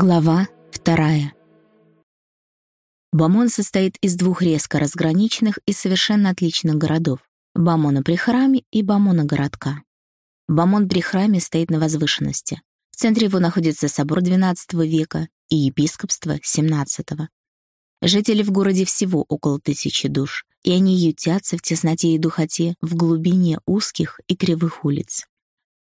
Глава вторая. Бамон состоит из двух резко разграниченных и совершенно отличных городов — Бамона при храме и Бамона городка. Бамон при храме стоит на возвышенности. В центре его находится собор XII века и епископство XVII. Жители в городе всего около тысячи душ, и они ютятся в тесноте и духоте в глубине узких и кривых улиц.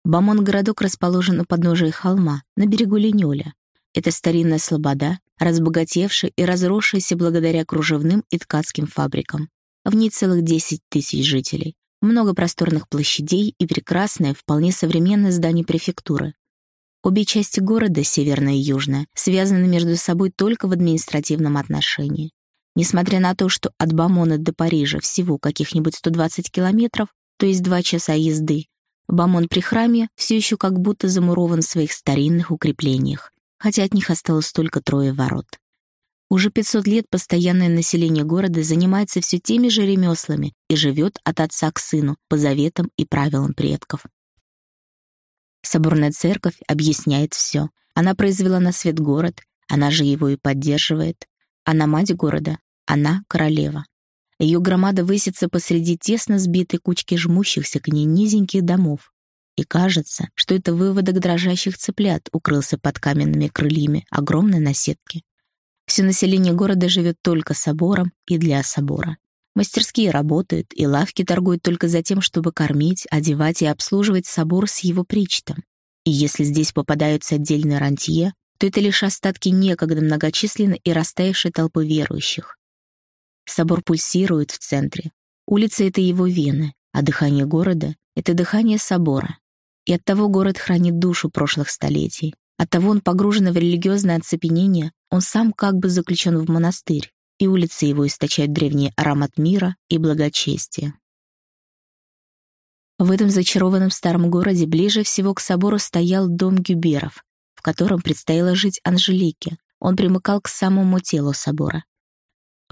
Бамон-городок расположен у подножия холма, на берегу Линёля. Это старинная слобода, разбогатевшая и разросшаяся благодаря кружевным и ткацким фабрикам. В ней целых 10 тысяч жителей. Много просторных площадей и прекрасное, вполне современное здание префектуры. Обе части города, северная и южная, связаны между собой только в административном отношении. Несмотря на то, что от Бамона до Парижа всего каких-нибудь 120 километров, то есть два часа езды, Бамон при храме все еще как будто замурован в своих старинных укреплениях, хотя от них осталось только трое ворот. Уже 500 лет постоянное население города занимается все теми же ремеслами и живет от отца к сыну по заветам и правилам предков. Соборная церковь объясняет все. Она произвела на свет город, она же его и поддерживает. Она мать города, она королева. Ее громада высится посреди тесно сбитой кучки жмущихся к ней низеньких домов. И кажется, что это выводок дрожащих цыплят укрылся под каменными крыльями огромной наседки. Все население города живет только собором и для собора. Мастерские работают, и лавки торгуют только за тем, чтобы кормить, одевать и обслуживать собор с его причтом. И если здесь попадаются отдельные рантье, то это лишь остатки некогда многочисленной и растаявшей толпы верующих. Собор пульсирует в центре. Улица — это его вены, а дыхание города — это дыхание собора. И оттого город хранит душу прошлых столетий. Оттого он погружен в религиозное оцепенение, он сам как бы заключен в монастырь, и улицы его источают древний аромат мира и благочестия. В этом зачарованном старом городе ближе всего к собору стоял дом Гюберов, в котором предстояло жить Анжелике. Он примыкал к самому телу собора.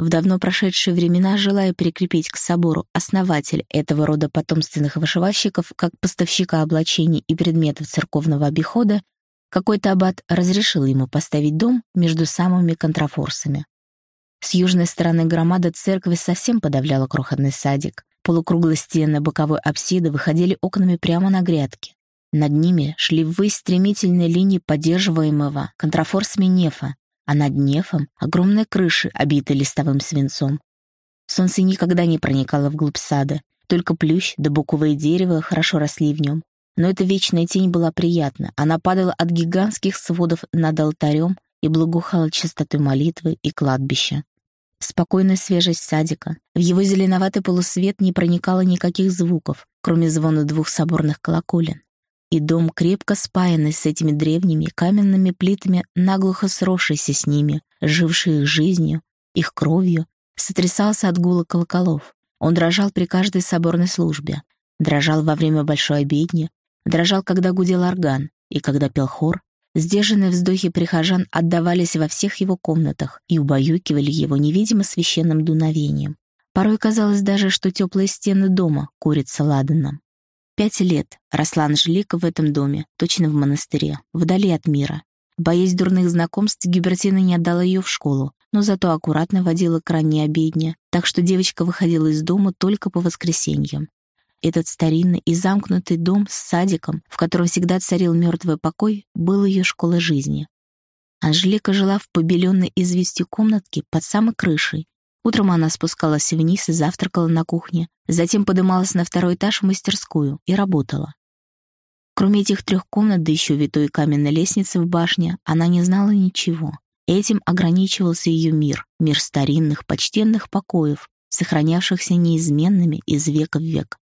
В давно прошедшие времена, желая прикрепить к собору основатель этого рода потомственных вышивальщиков как поставщика облачений и предметов церковного обихода, какой-то аббат разрешил ему поставить дом между самыми контрафорсами. С южной стороны громада церкви совсем подавляла крохотный садик. Полукруглые стены боковой апсиды выходили окнами прямо на грядки. Над ними шли ввысь стремительные линии поддерживаемого контрафорсами нефа, а над нефом — огромные крыши, обитые листовым свинцом. Солнце никогда не проникало вглубь сада, только плющ да буковое дерево хорошо росли в нем. Но эта вечная тень была приятна, она падала от гигантских сводов над алтарем и благоухала чистотой молитвы и кладбища. Спокойная свежесть садика, в его зеленоватый полусвет не проникало никаких звуков, кроме звона двух соборных колоколен и дом, крепко спаянный с этими древними каменными плитами, наглухо сросшийся с ними, живший их жизнью, их кровью, сотрясался от гула колоколов. Он дрожал при каждой соборной службе, дрожал во время большой обедни, дрожал, когда гудел орган и когда пел хор. Сдержанные вздохи прихожан отдавались во всех его комнатах и убаюкивали его невидимо священным дуновением. Порой казалось даже, что теплые стены дома курятся ладаном. Пять лет росла Анжелика в этом доме, точно в монастыре, вдали от мира. Боясь дурных знакомств, Гюбертина не отдала ее в школу, но зато аккуратно водила к ранней обедне, так что девочка выходила из дома только по воскресеньям. Этот старинный и замкнутый дом с садиком, в котором всегда царил мертвый покой, был ее школой жизни. Анжелика жила в побеленной известью комнатке под самой крышей, Утром она спускалась вниз и завтракала на кухне, затем подымалась на второй этаж в мастерскую и работала. Кроме этих трех комнат, да еще витой каменной лестницы в башне, она не знала ничего. Этим ограничивался ее мир, мир старинных, почтенных покоев, сохранявшихся неизменными из века в век.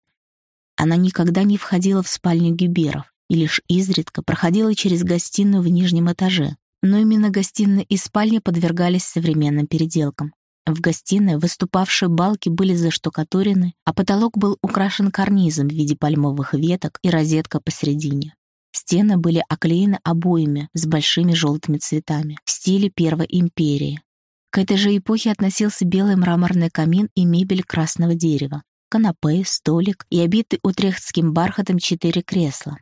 Она никогда не входила в спальню Гюберов и лишь изредка проходила через гостиную в нижнем этаже. Но именно гостиная и спальня подвергались современным переделкам. В гостиной выступавшие балки были заштукатурены, а потолок был украшен карнизом в виде пальмовых веток и розетка посередине. Стены были оклеены обоями с большими желтыми цветами в стиле Первой империи. К этой же эпохе относился белый мраморный камин и мебель красного дерева, канапе, столик и обитый утрехтским бархатом четыре кресла.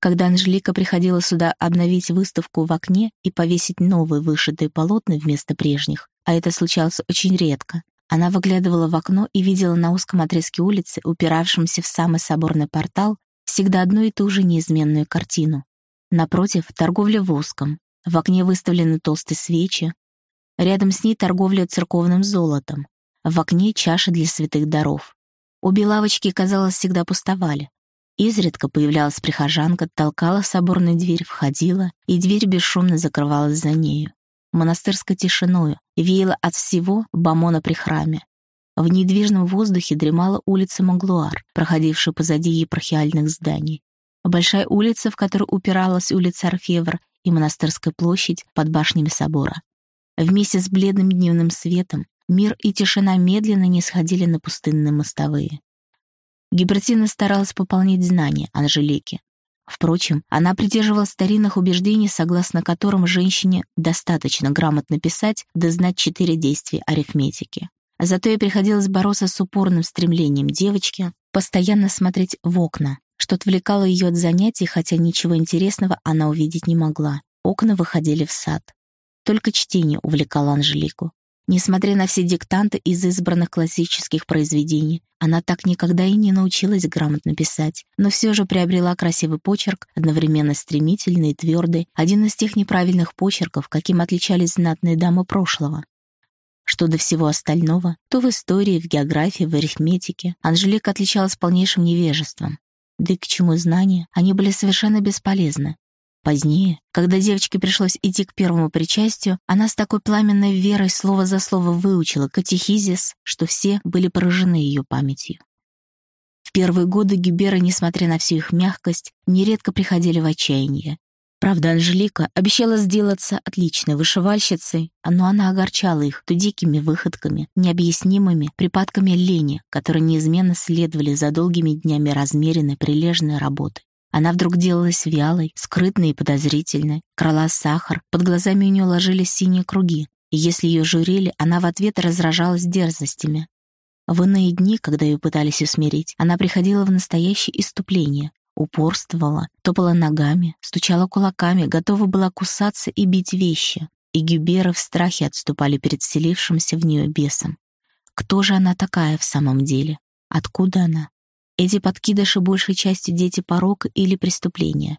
Когда Анжелика приходила сюда обновить выставку в окне и повесить новые вышитые полотна вместо прежних, а это случалось очень редко, она выглядывала в окно и видела на узком отрезке улицы, упиравшемся в самый соборный портал, всегда одну и ту же неизменную картину. Напротив — торговля в узком. В окне выставлены толстые свечи. Рядом с ней торговля церковным золотом. В окне чаши для святых даров. Обе лавочки, казалось, всегда пустовали. Изредка появлялась прихожанка, толкала соборную дверь, входила, и дверь бесшумно закрывалась за нею. Монастырской тишиною веяло от всего бомона при храме. В недвижном воздухе дремала улица Маглуар, проходившая позади епархиальных зданий. Большая улица, в которой упиралась улица Орфевр и монастырская площадь под башнями собора. Вместе с бледным дневным светом мир и тишина медленно не сходили на пустынные мостовые. Гибертина старалась пополнить знания Анжелики. Впрочем, она придерживалась старинных убеждений, согласно которым женщине достаточно грамотно писать да знать четыре действия арифметики. Зато ей приходилось бороться с упорным стремлением девочки постоянно смотреть в окна, что отвлекало ее от занятий, хотя ничего интересного она увидеть не могла. Окна выходили в сад. Только чтение увлекало Анжелику. Несмотря на все диктанты из избранных классических произведений, она так никогда и не научилась грамотно писать, но все же приобрела красивый почерк, одновременно стремительный и твердый, один из тех неправильных почерков, каким отличались знатные дамы прошлого. Что до всего остального, то в истории, в географии, в арифметике Анжелика отличалась полнейшим невежеством. Да и к чему знания, они были совершенно бесполезны. Позднее, когда девочке пришлось идти к первому причастию, она с такой пламенной верой слово за слово выучила катехизис, что все были поражены ее памятью. В первые годы Гюбера, несмотря на всю их мягкость, нередко приходили в отчаяние. Правда, Анжелика обещала сделаться отличной вышивальщицей, но она огорчала их то дикими выходками, необъяснимыми припадками лени, которые неизменно следовали за долгими днями размеренной, прилежной работы. Она вдруг делалась вялой, скрытной и подозрительной, крала сахар, под глазами у нее ложились синие круги, и если ее журили, она в ответ разражалась дерзостями. В иные дни, когда ее пытались усмирить, она приходила в настоящее иступление, упорствовала, топала ногами, стучала кулаками, готова была кусаться и бить вещи, и Гюберы в страхе отступали перед вселившимся в нее бесом. Кто же она такая в самом деле? Откуда она? Эти подкидыши большей частью дети порока или преступления.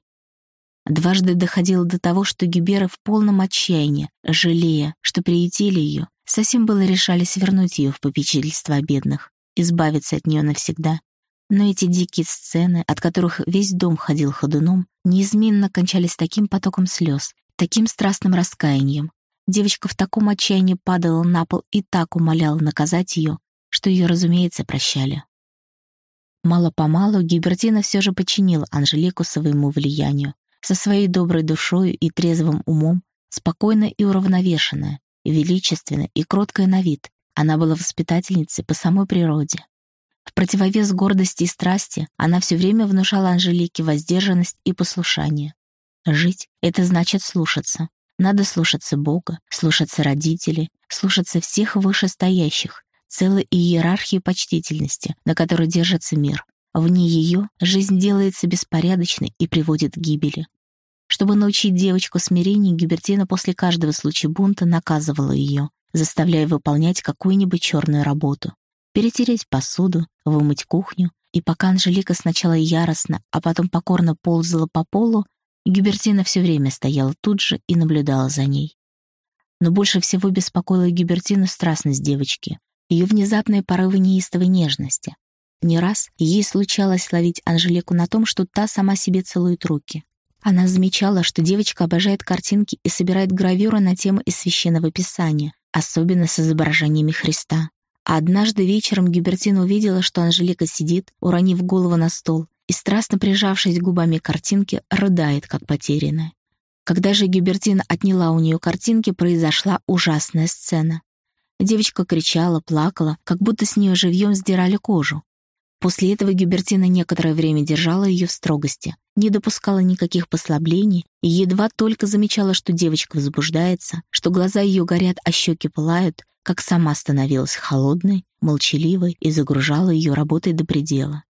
Дважды доходило до того, что Гибера в полном отчаянии, жалея, что приютили ее, совсем было решались вернуть ее в попечительство бедных, избавиться от нее навсегда. Но эти дикие сцены, от которых весь дом ходил ходуном, неизменно кончались таким потоком слез, таким страстным раскаянием. Девочка в таком отчаянии падала на пол и так умоляла наказать ее, что ее, разумеется, прощали. Мало-помалу Гибертина все же подчинила Анжелику своему влиянию. Со своей доброй душою и трезвым умом, спокойная и уравновешенная, величественная и кроткая на вид, она была воспитательницей по самой природе. В противовес гордости и страсти она все время внушала Анжелике воздержанность и послушание. Жить — это значит слушаться. Надо слушаться Бога, слушаться родителей, слушаться всех вышестоящих, целой иерархии почтительности, на которой держится мир. Вне ее жизнь делается беспорядочной и приводит к гибели. Чтобы научить девочку смирению, Гюбертина после каждого случая бунта наказывала ее, заставляя выполнять какую-нибудь черную работу. Перетереть посуду, вымыть кухню, и пока Анжелика сначала яростно, а потом покорно ползала по полу, Гюбертина все время стояла тут же и наблюдала за ней. Но больше всего беспокоила Гюбертину страстность девочки, ее внезапные порывы неистовой нежности. Не раз ей случалось ловить Анжелику на том, что та сама себе целует руки. Она замечала, что девочка обожает картинки и собирает гравюры на темы из Священного Писания, особенно с изображениями Христа. А однажды вечером Гюбертина увидела, что Анжелика сидит, уронив голову на стол, и, страстно прижавшись губами к картинке, рыдает, как потерянная. Когда же Гюбертина отняла у нее картинки, произошла ужасная сцена. Девочка кричала, плакала, как будто с нее живьем сдирали кожу. После этого Гюбертина некоторое время держала ее в строгости, не допускала никаких послаблений и едва только замечала, что девочка возбуждается, что глаза ее горят, а щеки пылают, как сама становилась холодной, молчаливой и загружала ее работой до предела.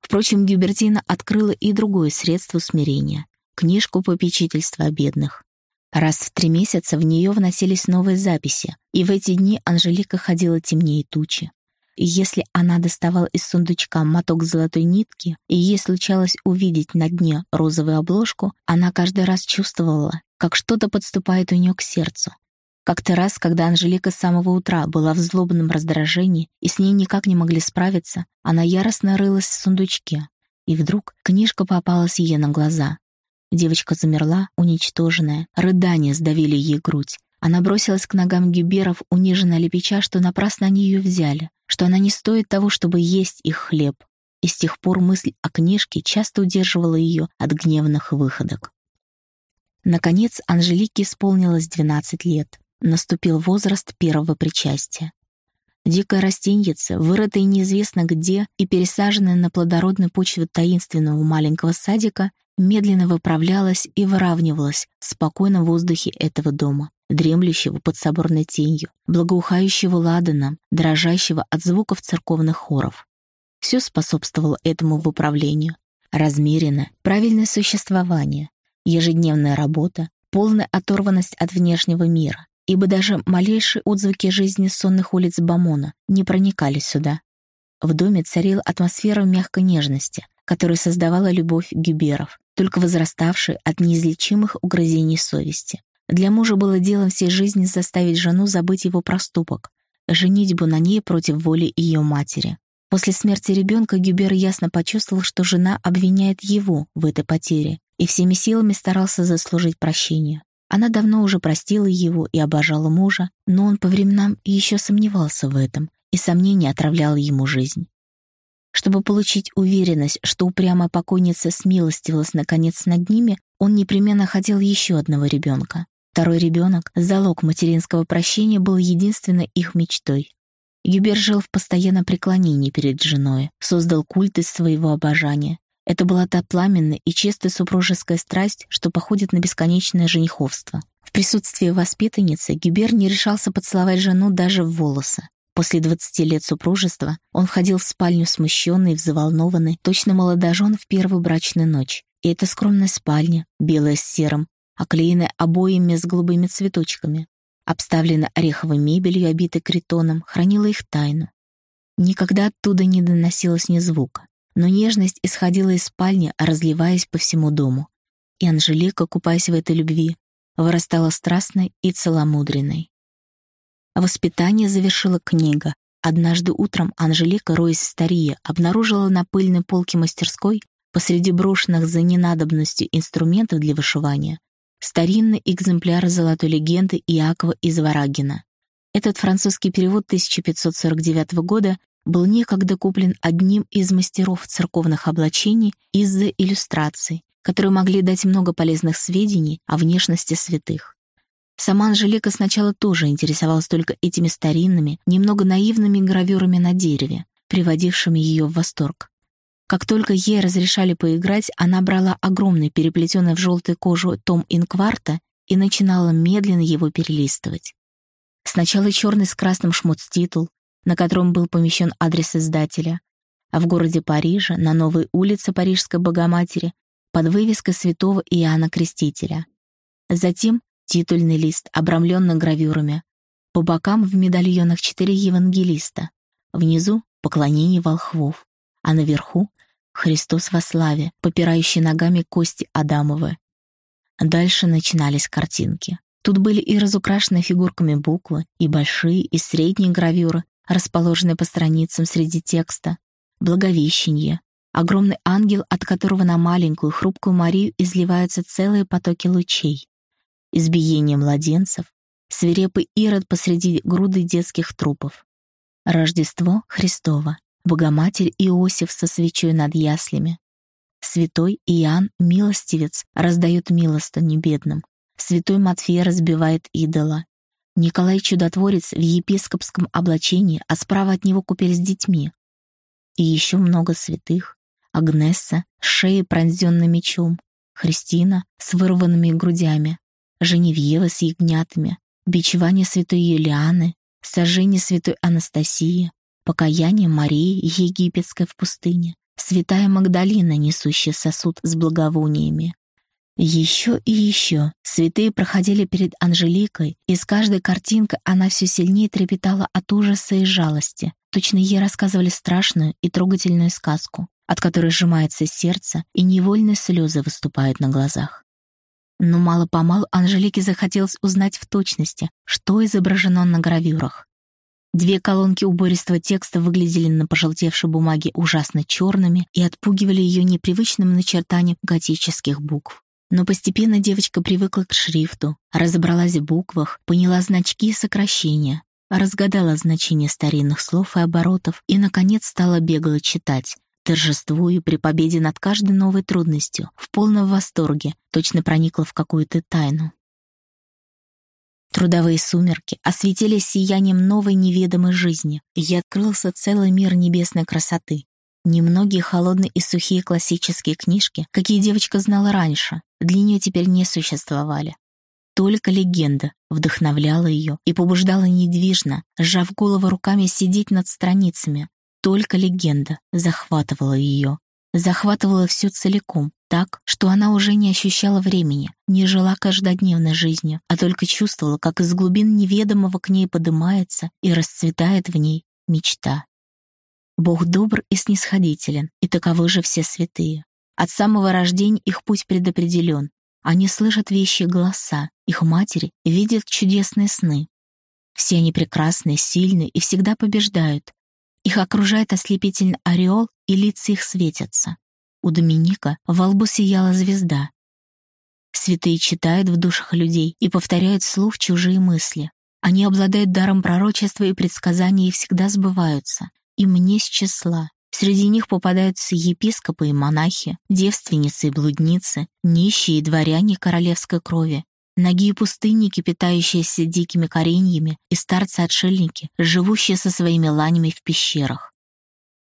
Впрочем, Гюбертина открыла и другое средство смирения — книжку попечительства о бедных. Раз в три месяца в нее вносились новые записи, и в эти дни Анжелика ходила темнее тучи. И если она доставала из сундучка моток золотой нитки, и ей случалось увидеть на дне розовую обложку, она каждый раз чувствовала, как что-то подступает у нее к сердцу. Как-то раз, когда Анжелика с самого утра была в злобном раздражении и с ней никак не могли справиться, она яростно рылась в сундучке. И вдруг книжка попалась ей на глаза. Девочка замерла, уничтоженная. Рыдания сдавили ей грудь. Она бросилась к ногам Гюберов, униженно лепеча, что напрасно они ее взяли, что она не стоит того, чтобы есть их хлеб. И с тех пор мысль о книжке часто удерживала ее от гневных выходок. Наконец, Анжелике исполнилось 12 лет. Наступил возраст первого причастия. Дикая растеньица, вырытая неизвестно где и пересаженная на плодородную почву таинственного маленького садика, медленно выправлялась и выравнивалась в спокойном воздухе этого дома, дремлющего под соборной тенью, благоухающего ладаном, дрожащего от звуков церковных хоров. Все способствовало этому выправлению. Размеренное, правильное существование, ежедневная работа, полная оторванность от внешнего мира, ибо даже малейшие отзвуки жизни сонных улиц Бамона не проникали сюда. В доме царила атмосфера мягкой нежности, которую создавала любовь Гюберов, только возраставшей от неизлечимых угрызений совести. Для мужа было делом всей жизни заставить жену забыть его проступок, женитьбу на ней против воли ее матери. После смерти ребенка Гюбер ясно почувствовал, что жена обвиняет его в этой потере и всеми силами старался заслужить прощение. Она давно уже простила его и обожала мужа, но он по временам еще сомневался в этом, и сомнение отравляло ему жизнь. Чтобы получить уверенность, что упрямая покойница смилостивилась наконец над ними, он непременно хотел еще одного ребенка. Второй ребенок, залог материнского прощения, был единственной их мечтой. Гюбер жил в постоянном преклонении перед женой, создал культ из своего обожания, это была та пламенная и чистая супружеская страсть, что походит на бесконечное жениховство. В присутствии воспитанницы Гюбер не решался поцеловать жену даже в волосы. После 20 лет супружества он входил в спальню смущенный взволнованный, точно молодожен в первую брачную ночь. И эта скромная спальня, белая с серым, оклеенная обоями с голубыми цветочками, обставленная ореховой мебелью, обитой критоном, хранила их тайну. Никогда оттуда не доносилось ни звука но нежность исходила из спальни, разливаясь по всему дому. И Анжелика, купаясь в этой любви, вырастала страстной и целомудренной. Воспитание завершила книга. Однажды утром Анжелика, роясь в старье, обнаружила на пыльной полке мастерской посреди брошенных за ненадобностью инструментов для вышивания старинный экземпляр золотой легенды Иакова из Варагина. Этот французский перевод 1549 года был некогда куплен одним из мастеров церковных облачений из-за иллюстраций, которые могли дать много полезных сведений о внешности святых. Сама Анжелика сначала тоже интересовалась только этими старинными, немного наивными гравюрами на дереве, приводившими ее в восторг. Как только ей разрешали поиграть, она брала огромный переплетенный в желтую кожу том инкварта и начинала медленно его перелистывать. Сначала черный с красным шмуц-титул, на котором был помещен адрес издателя, а в городе Париже, на новой улице Парижской Богоматери, под вывеской святого Иоанна Крестителя. Затем титульный лист, обрамленный гравюрами. По бокам в медальонах четыре евангелиста. Внизу — поклонение волхвов, а наверху — Христос во славе, попирающий ногами кости Адамовы. Дальше начинались картинки. Тут были и разукрашенные фигурками буквы, и большие, и средние гравюры, расположенный по страницам среди текста, Благовещение, огромный ангел, от которого на маленькую хрупкую Марию изливаются целые потоки лучей, избиение младенцев, свирепый Ирод посреди груды детских трупов, Рождество Христово, Богоматерь Иосиф со свечой над яслями, Святой Иоанн, милостивец, раздает милостыню бедным, Святой Матфей разбивает идола, Николай Чудотворец в епископском облачении, а справа от него купель с детьми. И еще много святых. Агнесса с шеей пронзенной мечом, Христина с вырванными грудями, Женевьева с ягнятами, бичевание святой Юлианы, сожжение святой Анастасии, покаяние Марии египетской в пустыне, святая Магдалина, несущая сосуд с благовониями. Еще и еще святые проходили перед Анжеликой, и с каждой картинкой она все сильнее трепетала от ужаса и жалости. Точно ей рассказывали страшную и трогательную сказку, от которой сжимается сердце, и невольные слезы выступают на глазах. Но мало-помалу Анжелике захотелось узнать в точности, что изображено на гравюрах. Две колонки убористого текста выглядели на пожелтевшей бумаге ужасно черными и отпугивали ее непривычным начертанием готических букв. Но постепенно девочка привыкла к шрифту, разобралась в буквах, поняла значки и сокращения, разгадала значение старинных слов и оборотов и, наконец, стала бегло читать, торжествую при победе над каждой новой трудностью, в полном восторге, точно проникла в какую-то тайну. Трудовые сумерки осветили сиянием новой неведомой жизни, и открылся целый мир небесной красоты. Немногие холодные и сухие классические книжки, какие девочка знала раньше, для нее теперь не существовали. Только легенда вдохновляла ее и побуждала недвижно, сжав голову руками, сидеть над страницами, только легенда захватывала ее, захватывала всю целиком, так, что она уже не ощущала времени, не жила каждодневной жизнью, а только чувствовала, как из глубин неведомого к ней подымается и расцветает в ней мечта. Бог добр и снисходителен, и таковы же все святые. От самого рождения их путь предопределен. Они слышат вещи голоса, их матери видят чудесные сны. Все они прекрасны, сильны и всегда побеждают, их окружает ослепительный ореол, и лица их светятся. У Доминика во лбу сияла звезда. Святые читают в душах людей и повторяют вслух чужие мысли. Они обладают даром пророчества и предсказания и всегда сбываются. И мне с числа. Среди них попадаются епископы и монахи, девственницы и блудницы, нищие и дворяне королевской крови, Ноги пустынники, питающиеся дикими кореньями, и старцы-отшельники, живущие со своими ланями в пещерах.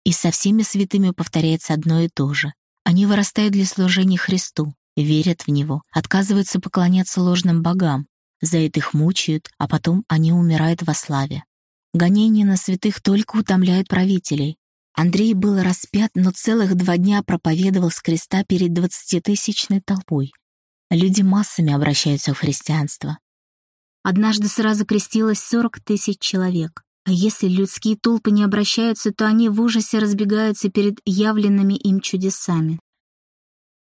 И со всеми святыми повторяется одно и то же. Они вырастают для служения Христу, верят в Него, отказываются поклоняться ложным богам, за это их мучают, а потом они умирают во славе. Гонения на святых только утомляют правителей. Андрей был распят, но целых два дня проповедовал с креста перед двадцатитысячной толпой, Люди массами обращаются в христианство. Однажды сразу крестилось 40 тысяч человек. А если людские толпы не обращаются, то они в ужасе разбегаются перед явленными им чудесами.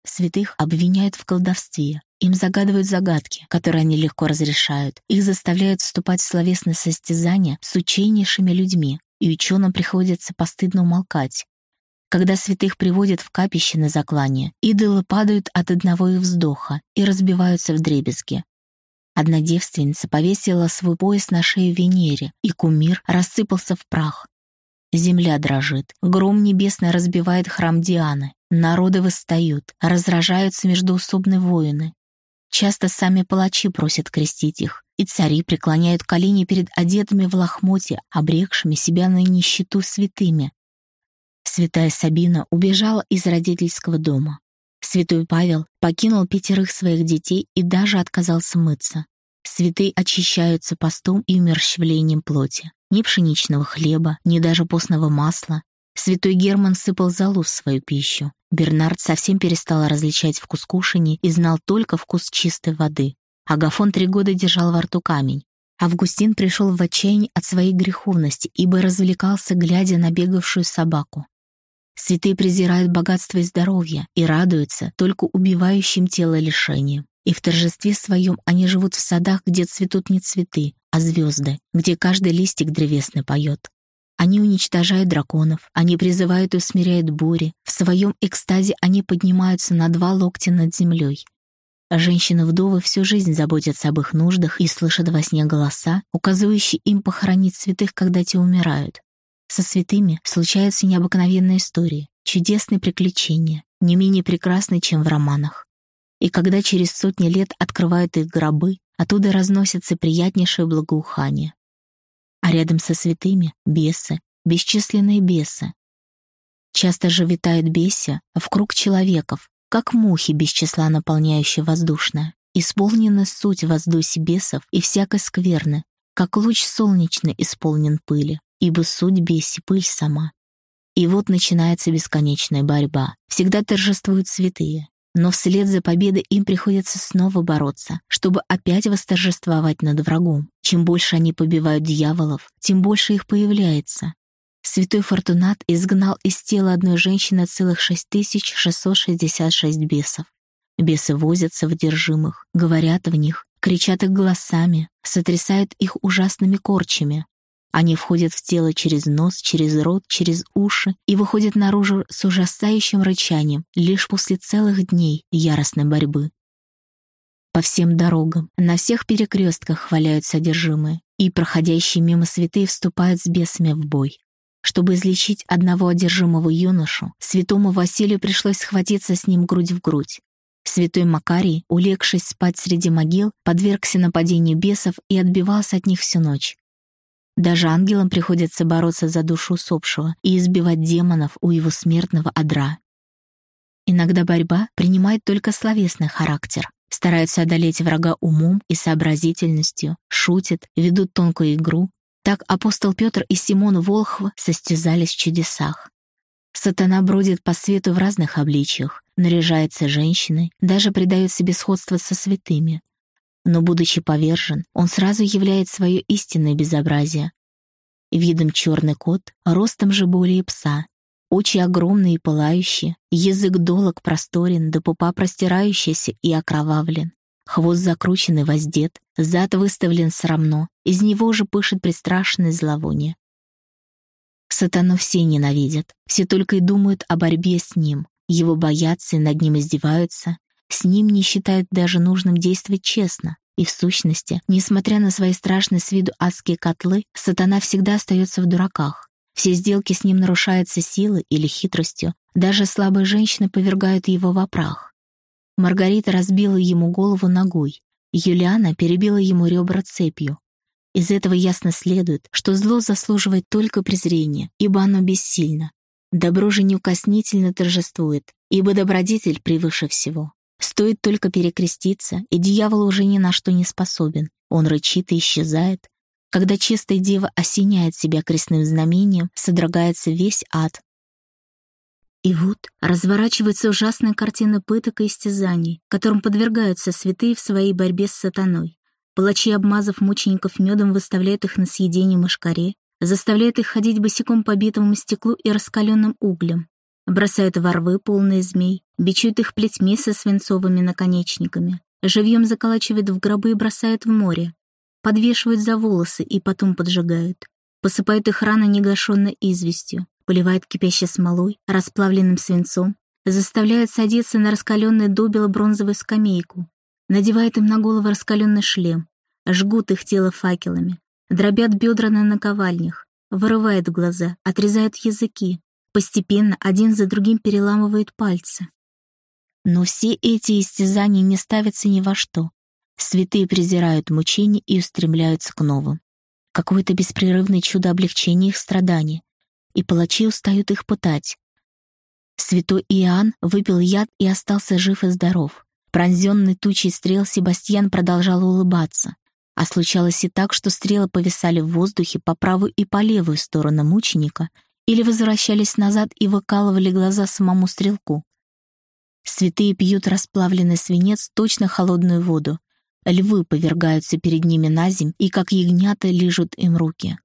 Святых обвиняют в колдовстве, им загадывают загадки, которые они легко разрешают, их заставляют вступать в словесные состязания с ученейшими людьми, и ученым приходится постыдно умолкать, когда святых приводят в капище на заклание, идолы падают от одного их вздоха и разбиваются в дребезги. Одна девственница повесила свой пояс на шею Венере, и кумир рассыпался в прах. Земля дрожит, гром небесный разбивает храм Дианы, народы восстают, разражаются междоусобные воины. Часто сами палачи просят крестить их, и цари преклоняют колени перед одетыми в лохмотья, обрекшими себя на нищету святыми, Святая Сабина убежала из родительского дома. Святой Павел покинул пятерых своих детей и даже отказался мыться. Святые очищаются постом и умерщвлением плоти. Ни пшеничного хлеба, ни даже постного масла. Святой Герман сыпал залу в свою пищу. Бернард совсем перестал различать вкус кушаний и знал только вкус чистой воды. Агафон три года держал во рту камень. Августин пришел в отчаяние от своей греховности, ибо развлекался, глядя на бегавшую собаку. Святые презирают богатство и здоровье и радуются только убивающим тело лишением. И в торжестве своем они живут в садах, где цветут не цветы, а звезды, где каждый листик древесный поет. Они уничтожают драконов, они призывают и усмиряют бури. В своем экстазе они поднимаются на два локтя над землей. Женщины-вдовы всю жизнь заботятся об их нуждах и слышат во сне голоса, указывающие им похоронить святых, когда те умирают. Со святыми случаются необыкновенные истории, чудесные приключения, не менее прекрасные, чем в романах. И когда через сотни лет открывают их гробы, оттуда разносятся приятнейшее благоухание. А рядом со святыми — бесы, бесчисленные бесы. Часто же витают беси круг человеков, как мухи без числа наполняющие воздушное. Исполнена суть воздуси бесов и всякой скверны, как луч солнечный исполнен пыли ибо суть беси пыль сама. И вот начинается бесконечная борьба. Всегда торжествуют святые. Но вслед за победой им приходится снова бороться, чтобы опять восторжествовать над врагом. Чем больше они побивают дьяволов, тем больше их появляется. Святой Фортунат изгнал из тела одной женщины целых 6666 бесов. Бесы возятся в одержимых, говорят в них, кричат их голосами, сотрясают их ужасными корчами. Они входят в тело через нос, через рот, через уши и выходят наружу с ужасающим рычанием лишь после целых дней яростной борьбы. По всем дорогам, на всех перекрестках хваляют содержимое, и проходящие мимо святые вступают с бесами в бой. Чтобы излечить одного одержимого юношу, святому Василию пришлось схватиться с ним грудь в грудь. Святой Макарий, улегшись спать среди могил, подвергся нападению бесов и отбивался от них всю ночь. Даже ангелам приходится бороться за душу усопшего и избивать демонов у его смертного одра. Иногда борьба принимает только словесный характер. Стараются одолеть врага умом и сообразительностью, шутят, ведут тонкую игру. Так апостол Петр и Симон Волхв состязались в чудесах. Сатана бродит по свету в разных обличьях, наряжается женщиной, даже придает себе сходство со святыми. Но, будучи повержен, он сразу являет свое истинное безобразие. Видом черный кот, ростом же более пса. Очи огромные и пылающие, язык долог просторен, до пупа простирающийся и окровавлен. Хвост закручен и воздет, зад выставлен срамно, из него же пышет пристрашное зловоние. Сатану все ненавидят, все только и думают о борьбе с ним. Его боятся и над ним издеваются. С ним не считают даже нужным действовать честно. И в сущности, несмотря на свои страшные с виду адские котлы, сатана всегда остается в дураках. Все сделки с ним нарушаются силой или хитростью, даже слабые женщины повергают его в прах. Маргарита разбила ему голову ногой, Юлиана перебила ему ребра цепью. Из этого ясно следует, что зло заслуживает только презрения, ибо оно бессильно, Добро же неукоснительно торжествует, ибо добродетель превыше всего. Стоит только перекреститься, и дьявол уже ни на что не способен. Он рычит и исчезает. Когда чистая дева осеняет себя крестным знамением, содрогается весь ад. И вот разворачивается ужасная картина пыток и истязаний, которым подвергаются святые в своей борьбе с сатаной. Палачи, обмазав мучеников медом, выставляют их на съедение мышкаре, заставляет их ходить босиком по битому стеклу и раскаленным углем, бросают во рвы полные змей, бичуют их плетьми со свинцовыми наконечниками, живьем заколачивают в гробы и бросают в море, подвешивают за волосы и потом поджигают, посыпают их рано негашенной известью, поливают кипящей смолой, расплавленным свинцом, заставляют садиться на раскаленную добело бронзовую скамейку, надевают им на голову раскаленный шлем, жгут их тело факелами, Дробят бедра на наковальнях, вырывает глаза, отрезают языки, постепенно один за другим переламывают пальцы. Но все эти истязания не ставятся ни во что. Святые презирают мучения и устремляются к новым. Какое-то беспрерывное чудо облегчения их страданий, и палачи устают их пытать. Святой Иоанн выпил яд и остался жив и здоров. Пронзенный тучей стрел Себастьян продолжал улыбаться. А случалось и так, что стрелы повисали в воздухе по правую и по левую сторону мученика или возвращались назад и выкалывали глаза самому стрелку. Святые пьют расплавленный свинец, точно холодную воду. Львы повергаются перед ними на земь и, как ягнята, лижут им руки.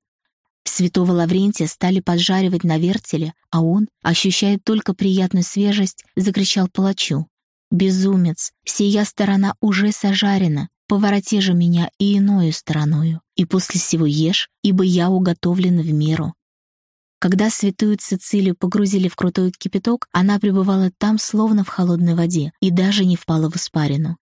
Святого Лаврентия стали поджаривать на вертеле, а он, ощущая только приятную свежесть, закричал палачу. «Безумец! Сия сторона уже сожарена! Повороти же меня и иною стороною, и после сего ешь, ибо я уготовлен в меру». Когда святую Цицилию погрузили в крутой кипяток, она пребывала там, словно в холодной воде, и даже не впала в испарину.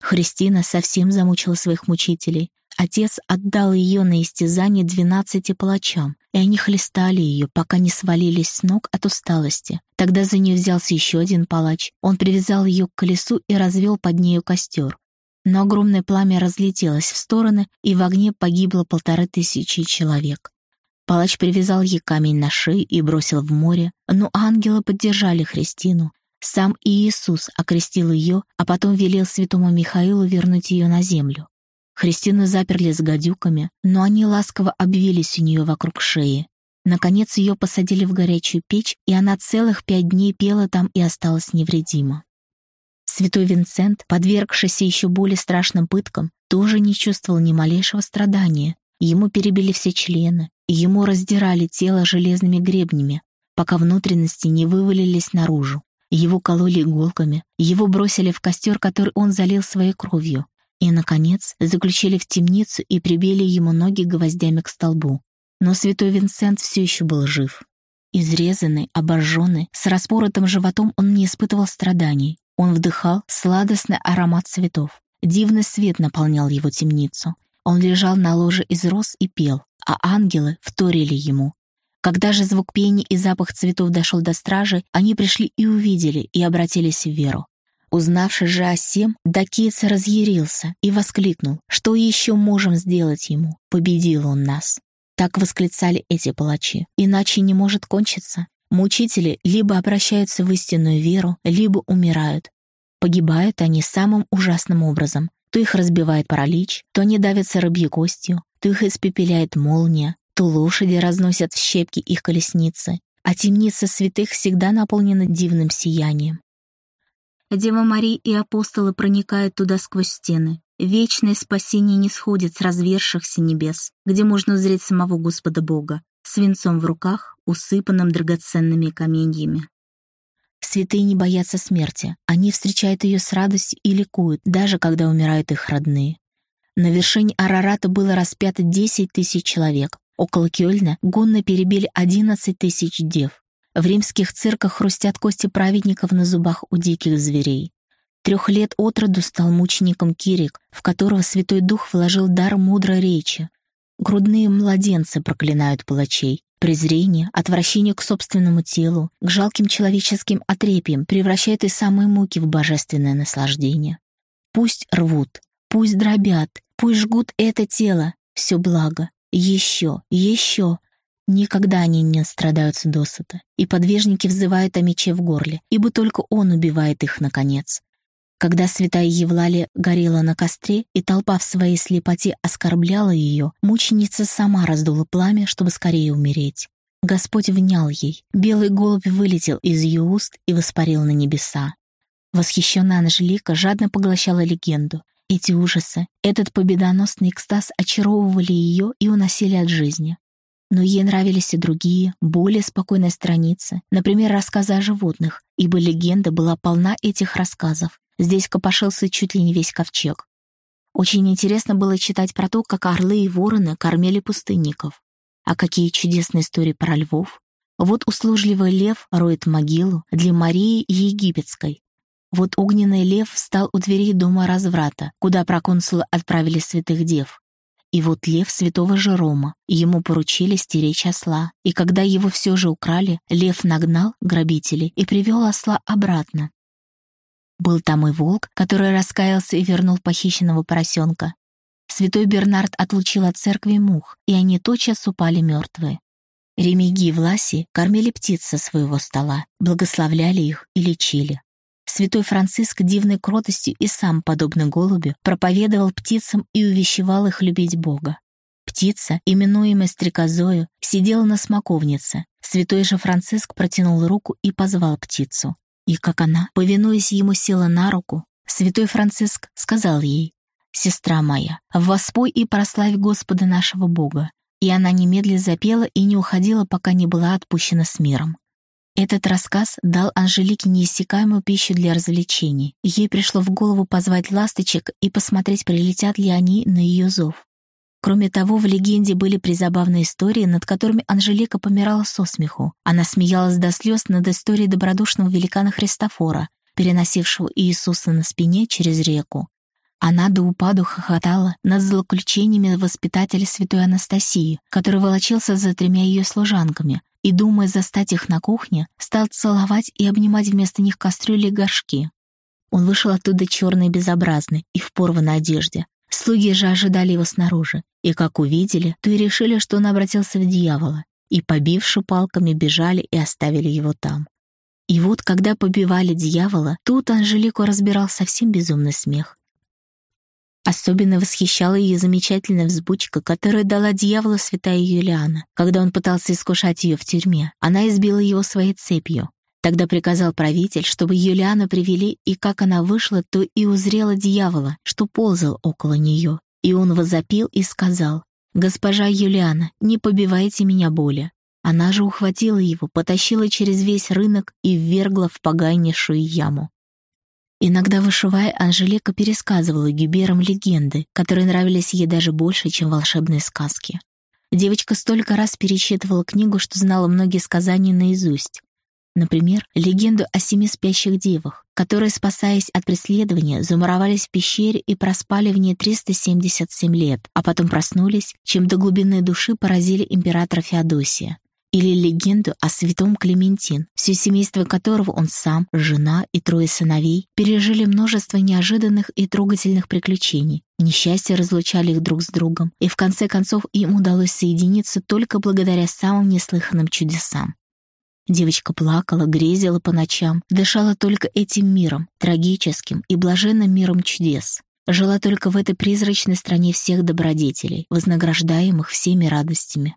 Христина совсем замучила своих мучителей. Отец отдал ее на истязание двенадцати палачам, и они хлестали ее, пока не свалились с ног от усталости. Тогда за нее взялся еще один палач. Он привязал ее к колесу и развел под нею костер но огромное пламя разлетелось в стороны, и в огне погибло полторы тысячи человек. Палач привязал ей камень на шею и бросил в море, но ангелы поддержали Христину. Сам Иисус окрестил ее, а потом велел святому Михаилу вернуть ее на землю. Христину заперли с гадюками, но они ласково обвились у нее вокруг шеи. Наконец ее посадили в горячую печь, и она целых пять дней пела там и осталась невредима. Святой Винсент, подвергшийся еще более страшным пыткам, тоже не чувствовал ни малейшего страдания. Ему перебили все члены, ему раздирали тело железными гребнями, пока внутренности не вывалились наружу. Его кололи иголками, его бросили в костер, который он залил своей кровью, и, наконец, заключили в темницу и прибили ему ноги гвоздями к столбу. Но святой Винсент все еще был жив. Изрезанный, обожженный, с распоротым животом он не испытывал страданий. Он вдыхал сладостный аромат цветов. Дивный свет наполнял его темницу. Он лежал на ложе из роз и пел, а ангелы вторили ему. Когда же звук пения и запах цветов дошел до стражи, они пришли и увидели, и обратились в веру. Узнавший же о сем, Дакиец разъярился и воскликнул, что еще можем сделать ему? Победил он нас. Так восклицали эти палачи. Иначе не может кончиться. Мучители либо обращаются в истинную веру, либо умирают. Погибают они самым ужасным образом. То их разбивает паралич, то они давятся рыбьей костью, то их испепеляет молния, то лошади разносят в щепки их колесницы, а темница святых всегда наполнена дивным сиянием. Дева Мария и апостолы проникают туда сквозь стены. Вечное спасение не сходит с развершихся небес, где можно узреть самого Господа Бога, свинцом в руках, усыпанным драгоценными каменьями. Святые не боятся смерти, они встречают ее с радостью и ликуют, даже когда умирают их родные. На вершине Арарата было распято 10 тысяч человек, около Кёльна гонно перебили 11 тысяч дев. В римских цирках хрустят кости праведников на зубах у диких зверей. Трех лет от роду стал мучеником Кирик, в которого Святой Дух вложил дар мудрой речи. Грудные младенцы проклинают палачей. Презрение, отвращение к собственному телу, к жалким человеческим отрепьям превращает и самые муки в божественное наслаждение. Пусть рвут, пусть дробят, пусть жгут это тело, все благо. Еще, еще. Никогда они не страдаются досыта, и подвижники взывают о мече в горле, ибо только он убивает их наконец. Когда святая Евлалия горела на костре, и толпа в своей слепоте оскорбляла ее, мученица сама раздула пламя, чтобы скорее умереть. Господь внял ей. Белый голубь вылетел из ее уст и воспарил на небеса. Восхищенная Анжелика жадно поглощала легенду. Эти ужасы, этот победоносный экстаз очаровывали ее и уносили от жизни. Но ей нравились и другие, более спокойные страницы, например, рассказы о животных, ибо легенда была полна этих рассказов, Здесь копошился чуть ли не весь ковчег. Очень интересно было читать про то, как орлы и вороны кормили пустынников. А какие чудесные истории про львов. Вот услужливый лев роет могилу для Марии Египетской. Вот огненный лев встал у дверей дома разврата, куда проконсулы отправили святых дев. И вот лев святого Жерома, ему поручили стеречь осла. И когда его все же украли, лев нагнал грабителей и привел осла обратно. Был там и волк, который раскаялся и вернул похищенного поросенка. Святой Бернард отлучил от церкви мух, и они тотчас упали мертвые. Ремиги и Власи кормили птиц со своего стола, благословляли их и лечили. Святой Франциск дивной кротостью и сам, подобно голубю, проповедовал птицам и увещевал их любить Бога. Птица, именуемая стрекозою, сидела на смоковнице. Святой же Франциск протянул руку и позвал птицу. И как она, повинуясь ему, села на руку, святой Франциск сказал ей, «Сестра моя, воспой и прославь Господа нашего Бога». И она немедленно запела и не уходила, пока не была отпущена с миром. Этот рассказ дал Анжелике неиссякаемую пищу для развлечений. Ей пришло в голову позвать ласточек и посмотреть, прилетят ли они на ее зов. Кроме того, в легенде были призабавные истории, над которыми Анжелика помирала со смеху. Она смеялась до слез над историей добродушного великана Христофора, переносившего Иисуса на спине через реку. Она до упаду хохотала над злоключениями воспитателя святой Анастасии, который волочился за тремя ее служанками, и, думая застать их на кухне, стал целовать и обнимать вместо них кастрюли и горшки. Он вышел оттуда черный и безобразный и в порванной одежде, Слуги же ожидали его снаружи, и как увидели, то и решили, что он обратился в дьявола, и, побивши палками, бежали и оставили его там. И вот, когда побивали дьявола, тут Анжелику разбирал совсем безумный смех. Особенно восхищала ее замечательная взбучка, которую дала дьяволу святая Юлиана, когда он пытался искушать ее в тюрьме. Она избила его своей цепью. Тогда приказал правитель, чтобы Юлиана привели, и как она вышла, то и узрела дьявола, что ползал около нее. И он возопил и сказал, «Госпожа Юлиана, не побивайте меня боли». Она же ухватила его, потащила через весь рынок и ввергла в погайнейшую яму. Иногда вышивая, Анжелика пересказывала Гюберам легенды, которые нравились ей даже больше, чем волшебные сказки. Девочка столько раз перечитывала книгу, что знала многие сказания наизусть. Например, легенду о семи спящих девах, которые, спасаясь от преследования, замуровались в пещере и проспали в ней 377 лет, а потом проснулись, чем до глубины души поразили императора Феодосия или легенду о святом Клементин, все семейство которого он сам, жена и трое сыновей пережили множество неожиданных и трогательных приключений. Несчастья разлучали их друг с другом, и в конце концов им удалось соединиться только благодаря самым неслыханным чудесам. Девочка плакала, грезила по ночам, дышала только этим миром, трагическим и блаженным миром чудес. Жила только в этой призрачной стране всех добродетелей, вознаграждаемых всеми радостями.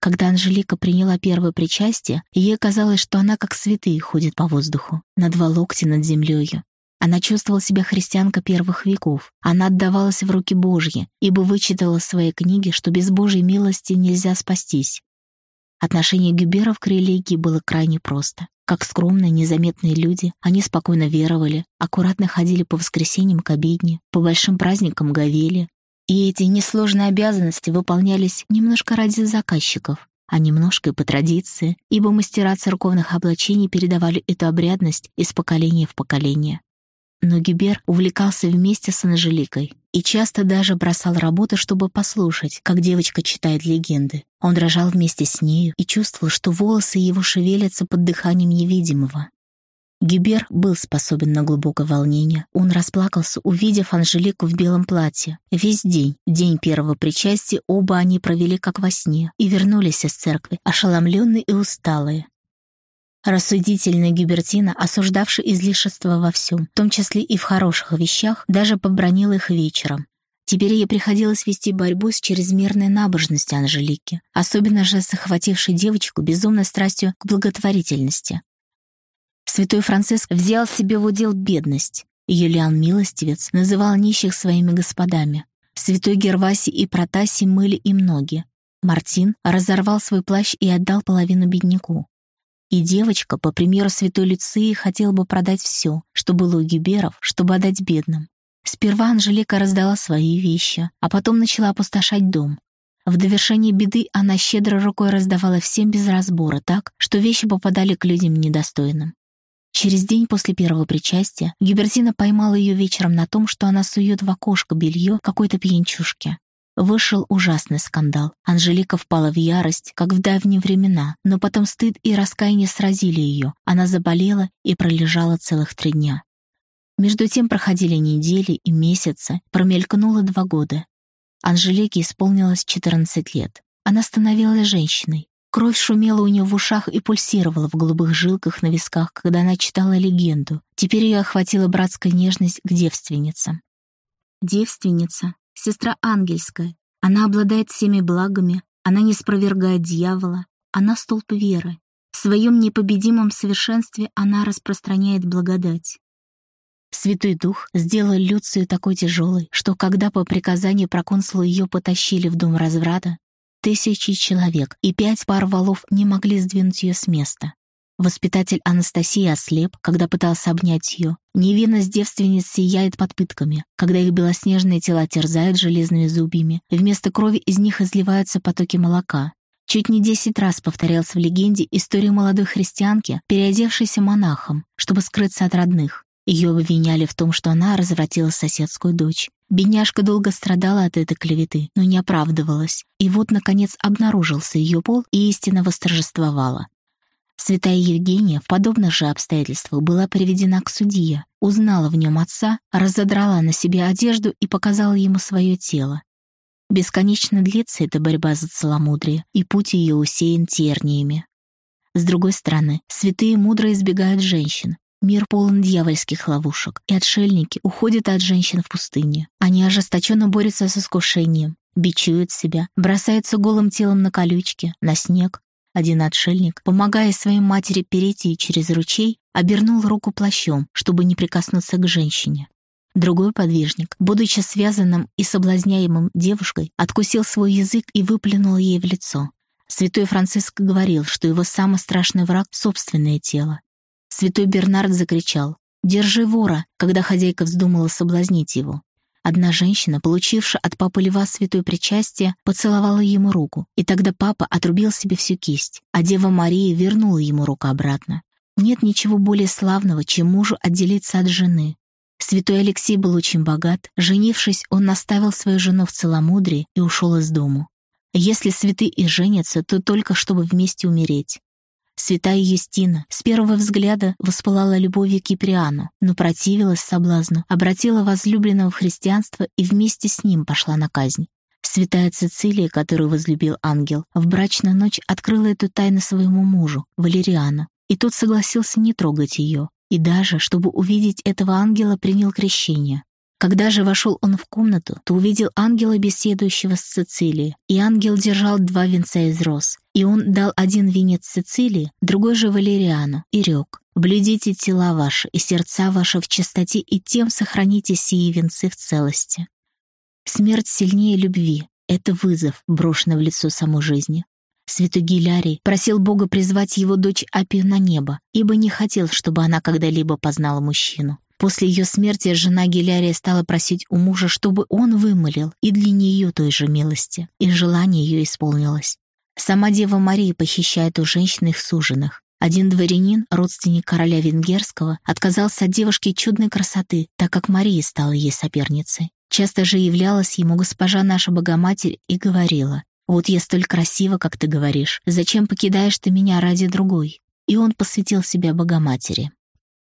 Когда Анжелика приняла первое причастие, ей казалось, что она как святые ходит по воздуху, на два локтя над землею. Она чувствовала себя христианка первых веков. Она отдавалась в руки Божьи, ибо вычитала в своей книге, что без Божьей милости нельзя спастись. Отношение Гюберов к религии было крайне просто. Как скромные, незаметные люди, они спокойно веровали, аккуратно ходили по воскресеньям к обедне, по большим праздникам говели, и эти несложные обязанности выполнялись немножко ради заказчиков, а немножко и по традиции, ибо мастера церковных облачений передавали эту обрядность из поколения в поколение. Но Гибер увлекался вместе с Анжеликой и часто даже бросал работу, чтобы послушать, как девочка читает легенды. Он дрожал вместе с нею и чувствовал, что волосы его шевелятся под дыханием невидимого. Гибер был способен на глубокое волнение. Он расплакался, увидев Анжелику в белом платье. Весь день, день первого причастия, оба они провели как во сне и вернулись из церкви, ошеломленные и усталые. Рассудительная Гибертина, осуждавшая излишество во всем, в том числе и в хороших вещах, даже побронила их вечером. Теперь ей приходилось вести борьбу с чрезмерной набожностью Анжелики, особенно же захватившей девочку безумной страстью к благотворительности. Святой Франциск взял себе в удел бедность. Юлиан Милостивец называл нищих своими господами. Святой Гервасий и Протасий мыли им ноги. Мартин разорвал свой плащ и отдал половину бедняку. И девочка, по примеру святой Люции, хотела бы продать все, что было у гиберов, чтобы отдать бедным. Сперва Анжелика раздала свои вещи, а потом начала опустошать дом. В довершении беды она щедро рукой раздавала всем без разбора так, что вещи попадали к людям недостойным. Через день после первого причастия Гюбертина поймала ее вечером на том, что она сует в окошко белье какой-то пьянчушке. Вышел ужасный скандал. Анжелика впала в ярость, как в давние времена, но потом стыд и раскаяние сразили ее. Она заболела и пролежала целых три дня. Между тем проходили недели и месяцы, промелькнуло два года. Анжелике исполнилось 14 лет. Она становилась женщиной. Кровь шумела у нее в ушах и пульсировала в голубых жилках на висках, когда она читала легенду. Теперь ее охватила братская нежность к девственницам. Девственница, сестра ангельская. Она обладает всеми благами, она не спровергает дьявола, она столб веры. В своем непобедимом совершенстве она распространяет благодать. Святой Дух сделал Люцию такой тяжелой, что когда по приказанию проконсула ее потащили в дом разврата, Тысячи человек и пять пар валов не могли сдвинуть ее с места. Воспитатель Анастасии ослеп, когда пытался обнять ее. Невинность девственниц сияет под пытками, когда их белоснежные тела терзают железными зубьями. Вместо крови из них изливаются потоки молока. Чуть не десять раз повторялся в легенде история молодой христианки, переодевшейся монахом, чтобы скрыться от родных. Ее обвиняли в том, что она развратила соседскую дочь. Бедняжка долго страдала от этой клеветы, но не оправдывалась. И вот, наконец, обнаружился ее пол, и истина восторжествовала. Святая Евгения в подобных же обстоятельствах была приведена к судье, узнала в нем отца, разодрала на себе одежду и показала ему свое тело. Бесконечно длится эта борьба за целомудрие, и путь ее усеян терниями. С другой стороны, святые мудро избегают женщин, Мир полон дьявольских ловушек, и отшельники уходят от женщин в пустыне. Они ожесточенно борются с искушением, бичуют себя, бросаются голым телом на колючки, на снег. Один отшельник, помогая своей матери перейти через ручей, обернул руку плащом, чтобы не прикоснуться к женщине. Другой подвижник, будучи связанным и соблазняемым девушкой, откусил свой язык и выплюнул ей в лицо. Святой Франциск говорил, что его самый страшный враг — собственное тело. Святой Бернард закричал «Держи вора», когда хозяйка вздумала соблазнить его. Одна женщина, получившая от папы Льва святое причастие, поцеловала ему руку, и тогда папа отрубил себе всю кисть, а Дева Мария вернула ему руку обратно. Нет ничего более славного, чем мужу отделиться от жены. Святой Алексей был очень богат. Женившись, он наставил свою жену в целомудрии и ушел из дому. Если святые и женятся, то только чтобы вместе умереть. Святая Юстина с первого взгляда воспылала любовью к Киприану, но противилась соблазну, обратила возлюбленного в христианство и вместе с ним пошла на казнь. Святая Цицилия, которую возлюбил ангел, в брачную ночь открыла эту тайну своему мужу, Валериану, и тот согласился не трогать ее, и даже, чтобы увидеть этого ангела, принял крещение. Когда же вошел он в комнату, то увидел ангела, беседующего с Цицилией, и ангел держал два венца из роз, и он дал один венец Цицилии, другой же Валериану, и рек. «Блюдите тела ваши и сердца ваши в чистоте, и тем сохраните сии венцы в целости». Смерть сильнее любви — это вызов, брошенный в лицо самой жизни. Святой Гилярий просил Бога призвать его дочь Апию на небо, ибо не хотел, чтобы она когда-либо познала мужчину. После ее смерти жена Гелярия стала просить у мужа, чтобы он вымолил и для нее той же милости, и желание ее исполнилось. Сама Дева Мария похищает у женщин их суженых. Один дворянин, родственник короля венгерского, отказался от девушки чудной красоты, так как Мария стала ей соперницей. Часто же являлась ему госпожа наша Богоматерь и говорила, «Вот я столь красива, как ты говоришь, зачем покидаешь ты меня ради другой?» И он посвятил себя Богоматери.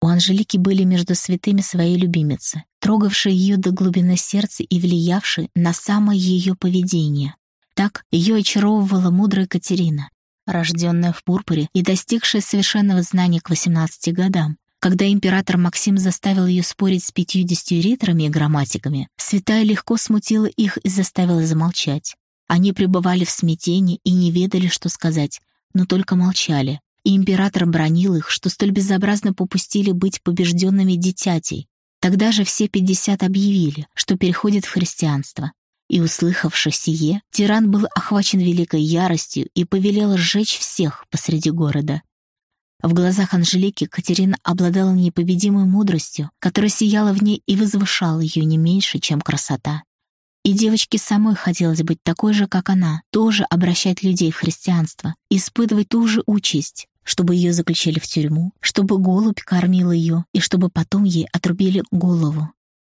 У Анжелики были между святыми свои любимицы, трогавшие ее до глубины сердца и влиявшие на самое ее поведение. Так ее очаровывала мудрая Катерина, рожденная в пурпуре и достигшая совершенного знания к 18 годам. Когда император Максим заставил ее спорить с пятьюдесятью риторами и грамматиками, святая легко смутила их и заставила замолчать. Они пребывали в смятении и не ведали, что сказать, но только молчали, и император бронил их, что столь безобразно попустили быть побежденными дитятей. Тогда же все пятьдесят объявили, что переходят в христианство. И, услыхавши сие, тиран был охвачен великой яростью и повелел сжечь всех посреди города. В глазах Анжелики Катерина обладала непобедимой мудростью, которая сияла в ней и возвышала ее не меньше, чем красота. И девочке самой хотелось быть такой же, как она, тоже обращать людей в христианство, испытывать ту же участь, чтобы ее заключили в тюрьму, чтобы голубь кормил ее и чтобы потом ей отрубили голову.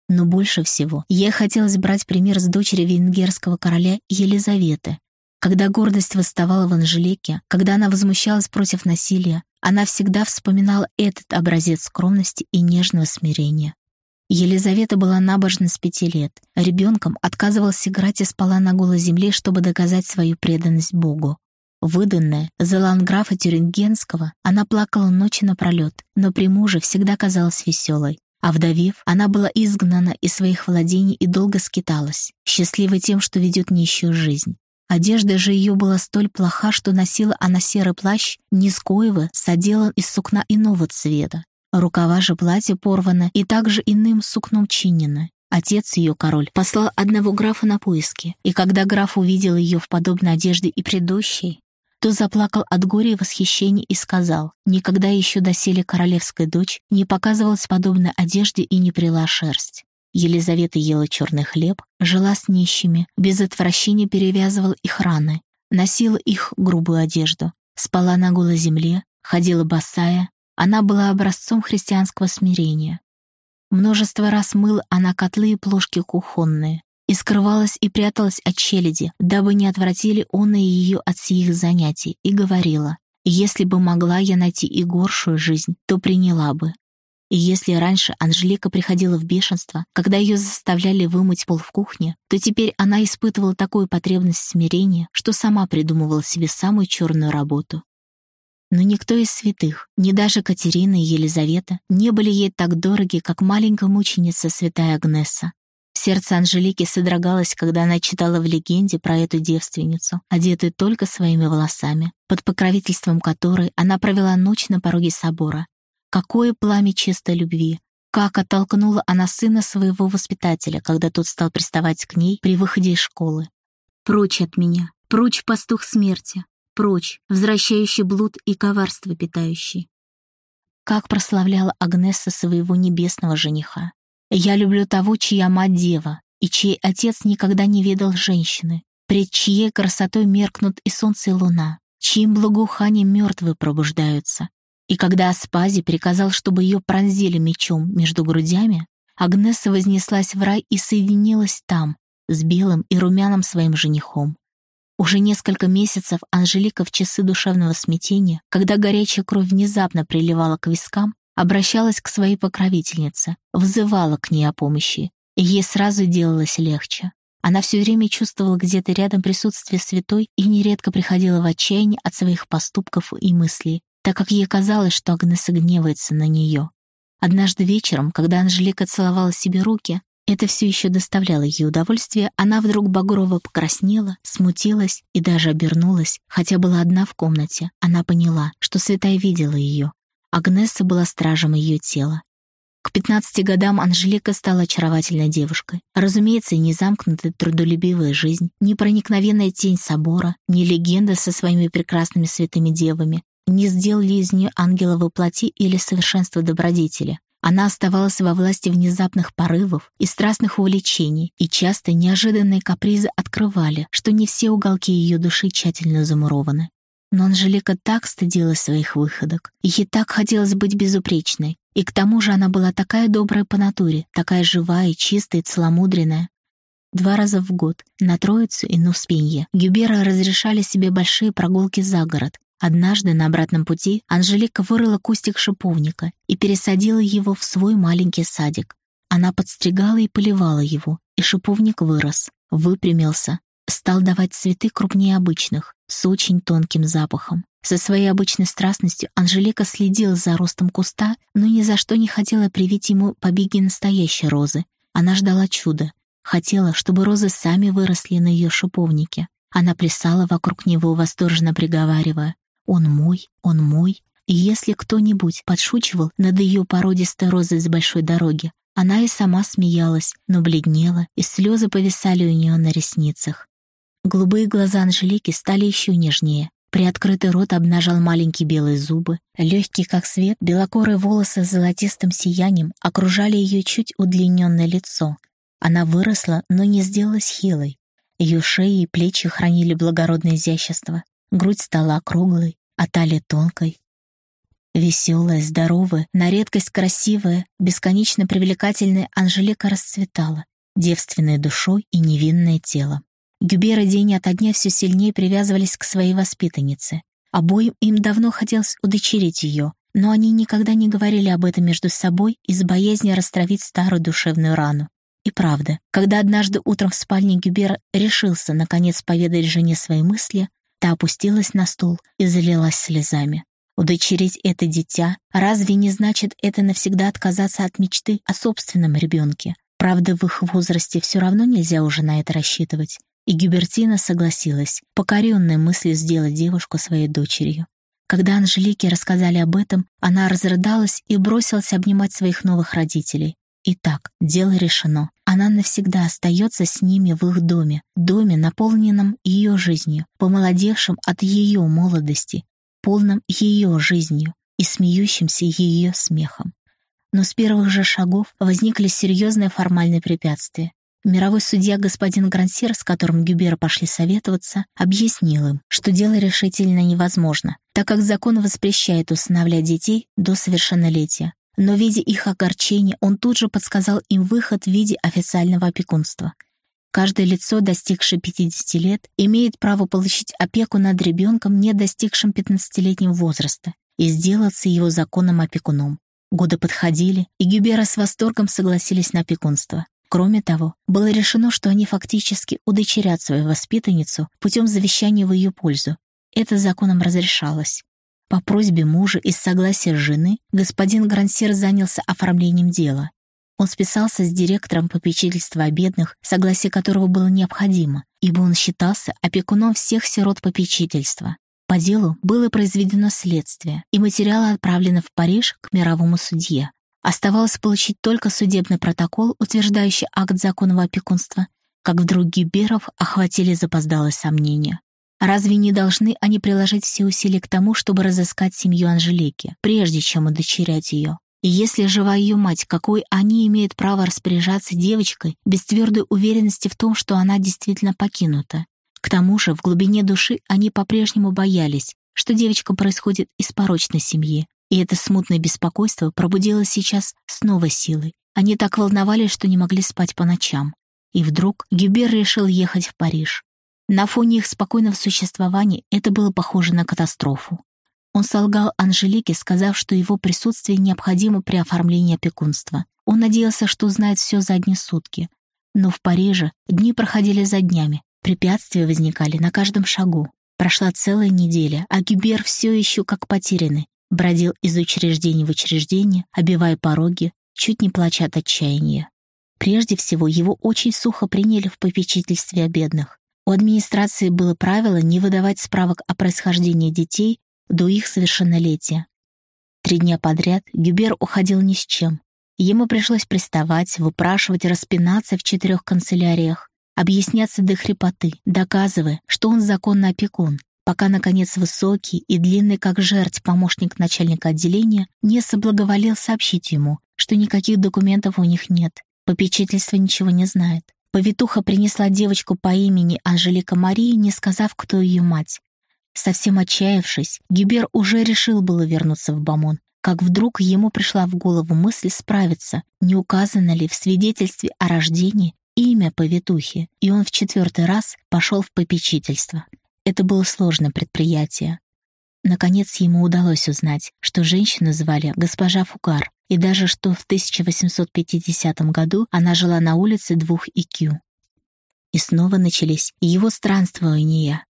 Но больше всего ей хотелось брать пример с дочери венгерского короля Елизаветы. Когда гордость восставала в Анжелике, когда она возмущалась против насилия, она всегда вспоминала этот образец скромности и нежного смирения. Елизавета была набожна с пяти лет. Ребенком отказывалась играть и спала на голой земле, чтобы доказать свою преданность Богу. Выданная за ланграфа Тюрингенского, она плакала ночи напролет, но при муже всегда казалась веселой. А вдовив, она была изгнана из своих владений и долго скиталась, счастливой тем, что ведет нищую жизнь. Одежда же ее была столь плоха, что носила она серый плащ, низкоево, соделан из сукна иного цвета. Рукава же платья порваны и также иным сукном чинены. Отец ее, король, послал одного графа на поиски, и когда граф увидел ее в подобной одежде и предыдущей, то заплакал от горя и восхищения и сказал, никогда еще доселе королевская дочь не показывалась подобной одежде и не прила шерсть. Елизавета ела черный хлеб, жила с нищими, без отвращения перевязывала их раны, носила их грубую одежду, спала на голой земле, ходила босая, она была образцом христианского смирения. Множество раз мыла она котлы и плошки кухонные, и скрывалась и пряталась от челяди, дабы не отвратили он и ее от сих занятий, и говорила, «Если бы могла я найти и горшую жизнь, то приняла бы». И если раньше Анжелика приходила в бешенство, когда ее заставляли вымыть пол в кухне, то теперь она испытывала такую потребность смирения, что сама придумывала себе самую черную работу. Но никто из святых, ни даже Катерина и Елизавета, не были ей так дороги, как маленькая мученица святая Агнесса. Сердце Анжелики содрогалось, когда она читала в легенде про эту девственницу, одетую только своими волосами, под покровительством которой она провела ночь на пороге собора. Какое пламя чистой любви! Как оттолкнула она сына своего воспитателя, когда тот стал приставать к ней при выходе из школы. «Прочь от меня! Прочь, пастух смерти! Прочь, возвращающий блуд и коварство питающий!» Как прославляла Агнесса своего небесного жениха. Я люблю того, чья мать дева, и чей отец никогда не видел женщины, пред чьей красотой меркнут и солнце, и луна, чьим благоуханием мертвые пробуждаются. И когда Аспази приказал, чтобы ее пронзили мечом между грудями, Агнеса вознеслась в рай и соединилась там, с белым и румяным своим женихом. Уже несколько месяцев Анжелика в часы душевного смятения, когда горячая кровь внезапно приливала к вискам, обращалась к своей покровительнице, взывала к ней о помощи, и ей сразу делалось легче. Она все время чувствовала где-то рядом присутствие святой и нередко приходила в отчаяние от своих поступков и мыслей, так как ей казалось, что Агнеса гневается на нее. Однажды вечером, когда Анжелика целовала себе руки, это все еще доставляло ей удовольствие, она вдруг багрово покраснела, смутилась и даже обернулась, хотя была одна в комнате. Она поняла, что святая видела ее, Агнесса была стражем ее тела. К 15 годам Анжелика стала очаровательной девушкой. Разумеется, не замкнутая трудолюбивая жизнь, ни проникновенная тень собора, ни легенда со своими прекрасными святыми девами не сделали из нее ангела воплоти или совершенства добродетели. Она оставалась во власти внезапных порывов и страстных увлечений, и часто неожиданные капризы открывали, что не все уголки ее души тщательно замурованы. Но Анжелика так стыдилась своих выходок. Ей так хотелось быть безупречной. И к тому же она была такая добрая по натуре, такая живая, чистая целомудренная. Два раза в год, на Троицу и на Успенье, Гюбера разрешали себе большие прогулки за город. Однажды на обратном пути Анжелика вырыла кустик шиповника и пересадила его в свой маленький садик. Она подстригала и поливала его, и шиповник вырос, выпрямился, стал давать цветы крупнее обычных, с очень тонким запахом. Со своей обычной страстностью Анжелика следила за ростом куста, но ни за что не хотела привить ему побеги настоящей розы. Она ждала чуда. Хотела, чтобы розы сами выросли на ее шиповнике. Она плясала вокруг него, восторженно приговаривая «Он мой, он мой». И если кто-нибудь подшучивал над ее породистой розой с большой дороги, она и сама смеялась, но бледнела, и слезы повисали у нее на ресницах. Голубые глаза Анжелики стали еще нежнее. Приоткрытый рот обнажал маленькие белые зубы. Легкие, как свет, белокорые волосы с золотистым сиянием окружали ее чуть удлиненное лицо. Она выросла, но не сделалась хилой. Ее шеи и плечи хранили благородное изящество. Грудь стала округлой, а талия тонкой. Веселая, здоровая, на редкость красивая, бесконечно привлекательная Анжелика расцветала, девственной душой и невинное телом. Гюбера день ото дня все сильнее привязывались к своей воспитаннице. Обоим им давно хотелось удочерить ее, но они никогда не говорили об этом между собой из боязни растравить старую душевную рану. И правда, когда однажды утром в спальне Гюбера решился наконец поведать жене свои мысли, та опустилась на стул и залилась слезами. Удочерить это дитя разве не значит это навсегда отказаться от мечты о собственном ребенке? Правда, в их возрасте все равно нельзя уже на это рассчитывать. И Гюбертина согласилась, покоренная мыслью сделать девушку своей дочерью. Когда Анжелике рассказали об этом, она разрыдалась и бросилась обнимать своих новых родителей. Итак, дело решено. Она навсегда остается с ними в их доме, доме, наполненном ее жизнью, помолодевшим от ее молодости, полном ее жизнью и смеющимся ее смехом. Но с первых же шагов возникли серьезные формальные препятствия. Мировой судья господин Грансер, с которым Гюбера пошли советоваться, объяснил им, что дело решительно невозможно, так как закон воспрещает усыновлять детей до совершеннолетия. Но, видя их огорчение, он тут же подсказал им выход в виде официального опекунства. Каждое лицо, достигшее 50 лет, имеет право получить опеку над ребенком, не достигшим 15-летнего возраста, и сделаться его законным опекуном. Годы подходили, и Гюбера с восторгом согласились на опекунство. Кроме того, было решено, что они фактически удочерят свою воспитанницу путем завещания в ее пользу. Это законом разрешалось. По просьбе мужа и с согласия жены господин Грансер занялся оформлением дела. Он списался с директором попечительства о бедных, согласие которого было необходимо, ибо он считался опекуном всех сирот попечительства. По делу было произведено следствие, и материалы отправлены в Париж к мировому судье. Оставалось получить только судебный протокол, утверждающий акт законного опекунства, как вдруг Гиберов охватили запоздалые сомнения. Разве не должны они приложить все усилия к тому, чтобы разыскать семью Анжелики, прежде чем удочерять ее? И если жива ее мать, какой они имеют право распоряжаться девочкой без твердой уверенности в том, что она действительно покинута? К тому же в глубине души они по-прежнему боялись, что девочка происходит из порочной семьи, и это смутное беспокойство пробудилось сейчас с новой силой. Они так волновались, что не могли спать по ночам. И вдруг Гюбер решил ехать в Париж. На фоне их спокойного существования это было похоже на катастрофу. Он солгал Анжелике, сказав, что его присутствие необходимо при оформлении опекунства. Он надеялся, что узнает все за одни сутки. Но в Париже дни проходили за днями, Препятствия возникали на каждом шагу. Прошла целая неделя, а Гюбер все еще как потерянный. Бродил из учреждения в учреждение, обивая пороги, чуть не плача от отчаяния. Прежде всего, его очень сухо приняли в попечительстве о бедных. У администрации было правило не выдавать справок о происхождении детей до их совершеннолетия. Три дня подряд Гюбер уходил ни с чем. Ему пришлось приставать, выпрашивать, распинаться в четырех канцеляриях объясняться до хрипоты, доказывая, что он законный опекун, пока, наконец, высокий и длинный, как жерть, помощник начальника отделения не соблаговолел сообщить ему, что никаких документов у них нет, попечительство ничего не знает. Повитуха принесла девочку по имени Анжелика Мария, не сказав, кто ее мать. Совсем отчаявшись, Гибер уже решил было вернуться в Бамон, как вдруг ему пришла в голову мысль справиться, не указано ли в свидетельстве о рождении имя повитухи, и он в четвертый раз пошел в попечительство. Это было сложное предприятие. Наконец ему удалось узнать, что женщину звали госпожа Фукар, и даже что в 1850 году она жила на улице двух ИКЮ. И снова начались его странствования.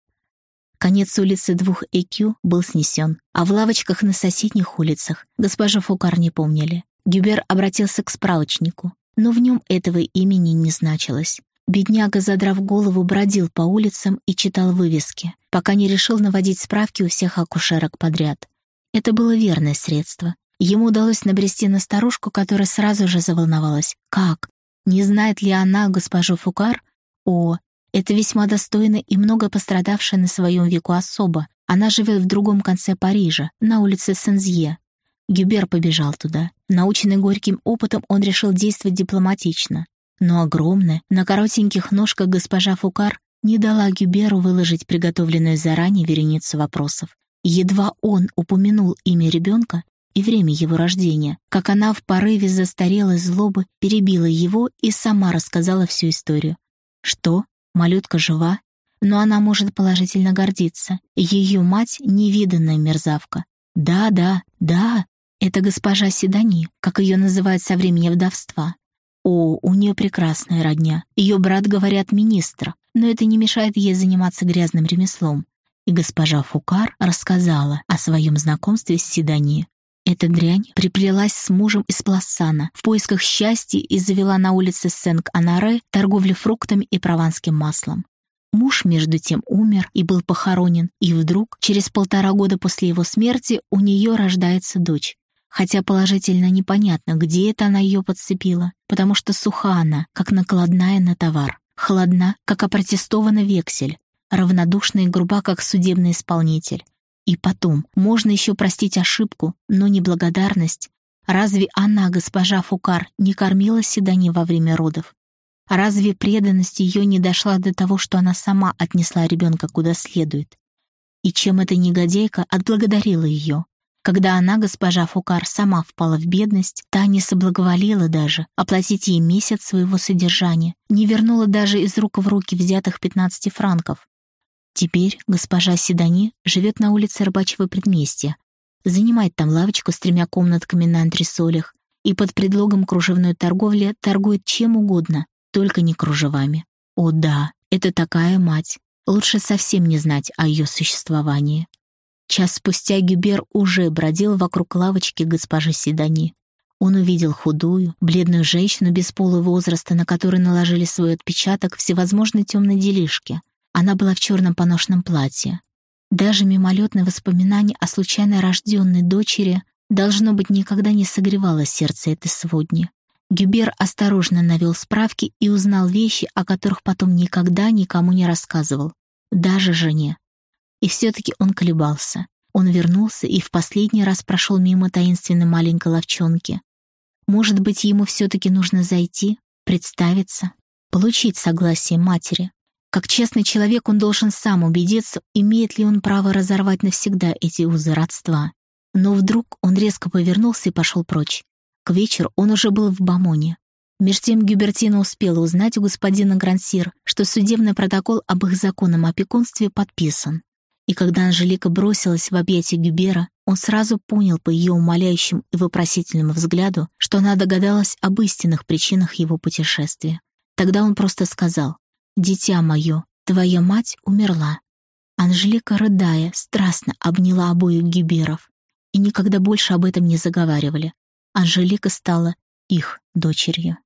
Конец улицы двух ЭКЮ был снесен, а в лавочках на соседних улицах госпожа Фукар не помнили. Гюбер обратился к справочнику но в нем этого имени не значилось. Бедняга, задрав голову, бродил по улицам и читал вывески, пока не решил наводить справки у всех акушерок подряд. Это было верное средство. Ему удалось набрести на старушку, которая сразу же заволновалась. Как? Не знает ли она госпожу Фукар? О, это весьма достойная и много пострадавшая на своем веку особа. Она живет в другом конце Парижа, на улице Сензье. Гюбер побежал туда. Наученный горьким опытом, он решил действовать дипломатично. Но огромная, на коротеньких ножках госпожа Фукар не дала Гюберу выложить приготовленную заранее вереницу вопросов. Едва он упомянул имя ребенка и время его рождения, как она в порыве застарелой злобы перебила его и сама рассказала всю историю. Что? Малютка жива? Но она может положительно гордиться. Ее мать — невиданная мерзавка. Да, да, да, это госпожа Седани, как ее называют со времени вдовства. О, у нее прекрасная родня. Ее брат, говорят, министр, но это не мешает ей заниматься грязным ремеслом. И госпожа Фукар рассказала о своем знакомстве с Седани. Эта дрянь приплелась с мужем из Плассана в поисках счастья и завела на улице Сенк-Анаре торговлю фруктами и прованским маслом. Муж, между тем, умер и был похоронен, и вдруг, через полтора года после его смерти, у нее рождается дочь хотя положительно непонятно, где это она ее подцепила, потому что суха она, как накладная на товар, холодна, как опротестованный вексель, равнодушна и груба, как судебный исполнитель. И потом, можно еще простить ошибку, но не благодарность. Разве она, госпожа Фукар, не кормила Седани во время родов? Разве преданность ее не дошла до того, что она сама отнесла ребенка куда следует? И чем эта негодяйка отблагодарила ее? Когда она, госпожа Фукар, сама впала в бедность, та не соблаговолила даже оплатить ей месяц своего содержания, не вернула даже из рук в руки взятых 15 франков. Теперь госпожа Седани живет на улице рабочего предместья, занимает там лавочку с тремя комнатками на антресолях и под предлогом кружевной торговли торгует чем угодно, только не кружевами. О да, это такая мать. Лучше совсем не знать о ее существовании. Час спустя Гюбер уже бродил вокруг лавочки госпожи Седани. Он увидел худую, бледную женщину без пола возраста, на которой наложили свой отпечаток всевозможные темные делишки. Она была в черном поношенном платье. Даже мимолетное воспоминание о случайно рожденной дочери должно быть никогда не согревало сердце этой сводни. Гюбер осторожно навел справки и узнал вещи, о которых потом никогда никому не рассказывал, даже жене. И все-таки он колебался. Он вернулся и в последний раз прошел мимо таинственной маленькой ловчонки. Может быть, ему все-таки нужно зайти, представиться, получить согласие матери. Как честный человек он должен сам убедиться, имеет ли он право разорвать навсегда эти узы родства. Но вдруг он резко повернулся и пошел прочь. К вечеру он уже был в Бамоне. Меж тем Гюбертина успела узнать у господина Грансир, что судебный протокол об их законном опекунстве подписан. И когда Анжелика бросилась в объятия Гюбера, он сразу понял по ее умоляющему и вопросительному взгляду, что она догадалась об истинных причинах его путешествия. Тогда он просто сказал «Дитя мое, твоя мать умерла». Анжелика, рыдая, страстно обняла обоих Гюберов и никогда больше об этом не заговаривали. Анжелика стала их дочерью.